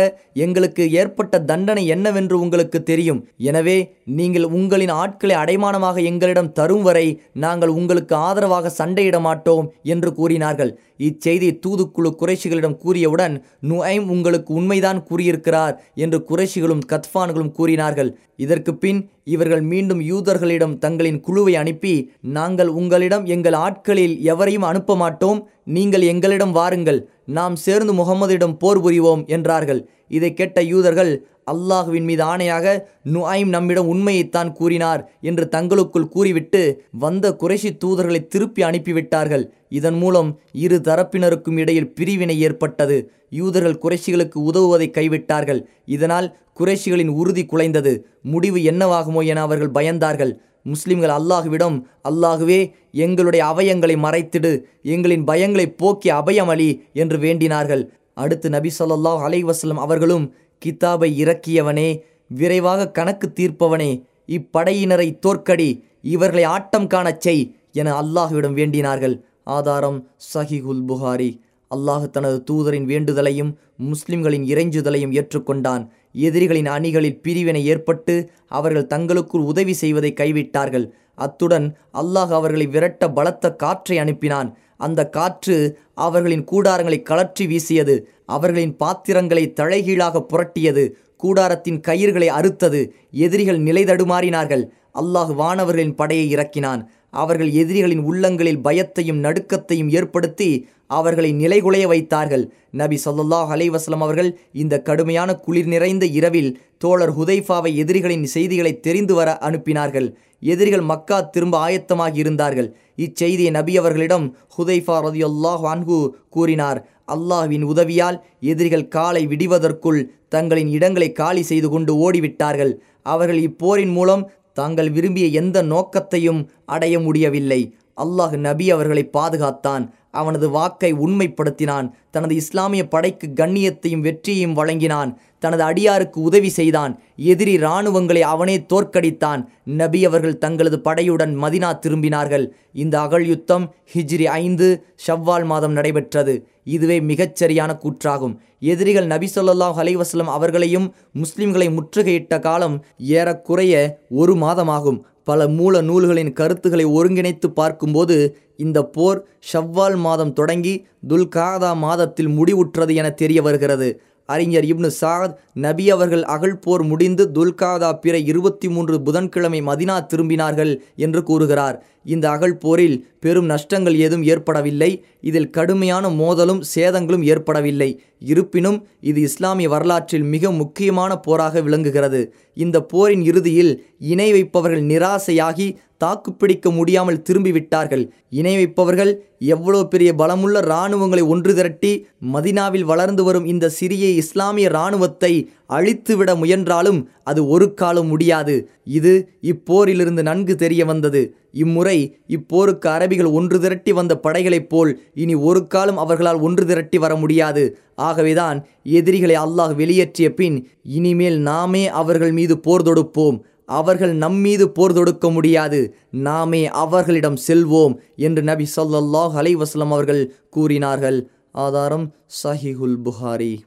எங்களுக்கு ஏற்பட்ட தண்டனை என்னவென்று உங்களுக்கு தெரியும். எனவே நீங்கள் உங்களின் ஆட்களை அடைமானமாக எங்களிடம் தரும் வரை நாங்கள் உங்களுக்கு ஆதரவாக சண்டையிட மாட்டோம் என்று கூறினார்கள். இச்செய்தி தூதுக்குழு குறைஷிகளிடம் கூறியவுடன் நுஐம் உங்களுக்கு உண்மைதான் கூறியிருக்கிறார் என்று குறைஷிகளும் கத்பான்களும் கூறினார்கள். இதற்கு பின் இவர்கள் மீண்டும் யூதர்களிடம் தங்களின் குழுவை அனுப்பி நாங்கள் உங்களிடம் எங்கள் ஆட்களில் எவரையும் அனுப்ப மாட்டோம் நீங்கள் எங்களிடம் வாருங்கள் நாம் சேர்ந்து முகமதிடம் போர் புரிவோம் என்றார்கள். இதை கேட்ட யூதர்கள் அல்லாஹுவின் மீது ஆணையாக நுஐம் நம்மிடம் உண்மையைத்தான் கூறினார் என்று தங்களுக்குள் கூறிவிட்டு வந்த குறைஷி தூதர்களை திருப்பி அனுப்பிவிட்டார்கள். இதன் மூலம் இரு தரப்பினருக்கும் இடையில் பிரிவினை ஏற்பட்டது. யூதர்கள் குறைஷிகளுக்கு உதவுவதை கைவிட்டார்கள். இதனால் குறைஷிகளின் உறுதி குலைந்தது. முடிவு என்னவாகுமோ என அவர்கள் பயந்தார்கள். முஸ்லிம்கள் அல்லாஹுவிடம் அல்லாஹுவே எங்களுடைய அவயங்களை மறைத்திடு எங்களின் பயங்களை போக்கி அபயமளி என்று வேண்டினார்கள். அடுத்து நபி சொல்லாஹ் அலைவசலம் அவர்களும் கிதாபை இறக்கியவனே விரைவாக கணக்கு தீர்ப்பவனே இப்படையினரை தோற்கடி இவர்களை ஆட்டம் காணச் செய் என அல்லாஹுவிடம் வேண்டினார்கள். ஆதாரம் சஹிகுல் புகாரி. அல்லாஹு தனது தூதரின் வேண்டுதலையும் முஸ்லிம்களின் இறைஞ்சுதலையும் ஏற்றுக்கொண்டான். எதிரிகளின் அணிகளில் பிரிவினை ஏற்பட்டு அவர்கள் தங்களுக்குள் உதவி செய்வதை கைவிட்டார்கள். அத்துடன் அல்லாஹ் அவர்களை விரட்ட பலத்த காற்றை அனுப்பினான். அந்த காற்று அவர்களின் கூடாரங்களை கலற்றி வீசியது. அவர்களின் பாத்திரங்களை தலைகீழாக புரட்டியது. கூடாரத்தின் கயிர்களை அறுத்தது. எதிரிகள் நிலை தடுமாறினார்கள். அல்லாஹ் வானவர்களின் படையை இறக்கினான். அவர்கள் எதிரிகளின் உள்ளங்களில் பயத்தையும் நடுக்கத்தையும் ஏற்படுத்தி அவர்களை நிலைகுலைய வைத்தார்கள். நபி சொல்லாஹ் அலைவாஸ்லம் அவர்கள் இந்த கடுமையான குளிர் நிறைந்த இரவில் தோழர் ஹுதைஃபாவை எதிரிகளின் செய்திகளை தெரிந்து வர அனுப்பினார்கள். எதிரிகள் மக்கா திரும்ப ஆயத்தமாகி இருந்தார்கள். இச்செய்தியை நபி அவர்களிடம் ஹுதைஃபா ரதியுல்லாஹ் வான்கு கூறினார். அல்லாஹ்வின் உதவியால் எதிரிகள் காலை விடிவதற்குள் தங்களின் இடங்களை காலி செய்து கொண்டு ஓடிவிட்டார்கள். அவர்கள் இப்போரின் மூலம் தாங்கள் விரும்பிய எந்த நோக்கத்தையும் அடைய முடியவில்லை. அல்லாஹ் நபி அவர்களை பாதுகாத்தான். அவனது வாக்கை உண்மைப்படுத்தினான். தனது இஸ்லாமிய படைக்கு கண்ணியத்தையும் வெற்றியையும் வழங்கினான். தனது அடியாருக்கு உதவி செய்தான். எதிரி இராணுவங்களை அவனே தோற்கடித்தான். நபி அவர்கள் தங்களது படையுடன் மதினா திரும்பினார்கள். இந்த அகழ் யுத்தம் ஹிஜ்ரி ஐந்து ஷவ்வால் மாதம் நடைபெற்றது. இதுவே மிகச்சரியான கூற்றாகும். எதிரிகள் நபி சொல்லாஹ் அலைவாஸ்லம் அவர்களையும் முஸ்லிம்களை முற்றுகையிட்ட காலம் ஏறக்குறைய ஒரு மாதமாகும். பல மூல நூல்களின் கருத்துக்களை ஒருங்கிணைத்து பார்க்கும்போது இந்த போர் ஷவ்வால் மாதம் தொடங்கி துல்காதா மாதத்தில் முடிவுற்றது என தெரிய வருகிறது. அறிஞர் இப்னு சாத் நபி அவர்கள் அகழ் போர் முடிந்து துல்காதா பிற இருபத்தி மூன்று புதன்கிழமை மதினா திரும்பினார்கள் என்று கூறுகிறார். இந்த அகழ் போரில் பெரும் நஷ்டங்கள் ஏதும் ஏற்படவில்லை. இதில் கடுமையான மோதலும் சேதங்களும் ஏற்படவில்லை. இருப்பினும் இது இஸ்லாமிய வரலாற்றில் மிக முக்கியமான போராக விளங்குகிறது. இந்த போரின் இறுதியில் இணை வைப்பவர்கள் நிராசையாகி தாக்குப்பிடிக்க முடியாமல் திரும்பிவிட்டார்கள் இணை வைப்பவர்கள் எவ்வளோ பெரிய பலமுள்ள இராணுவங்களை ஒன்று திரட்டி மதினாவில் வளர்ந்து வரும் இந்த சிறிய இஸ்லாமிய இராணுவத்தை அழித்துவிட முயன்றாலும் அது ஒரு காலம் முடியாது. இது இப்போரிலிருந்து நன்கு தெரிய வந்தது. இம்முறை இப்போருக்கு அரபிகள் ஒன்று திரட்டி வந்த படைகளைப் போல் இனி ஒரு காலம் அவர்களால் ஒன்று திரட்டி வர முடியாது. ஆகவேதான் எதிரிகளை அல்லாஹ் வெளியேற்றிய பின் இனிமேல் நாமே அவர்கள் மீது போர் தொடுப்போம். அவர்கள் நம்மீது போர் தொடுக்க முடியாது. நாமே அவர்களிடம் செல்வோம் என்று நபி சொல்லாஹ் அலைவாஸ்லம் அவர்கள் கூறினார்கள். ஆதாரம் சஹிஹுல் புகாரி.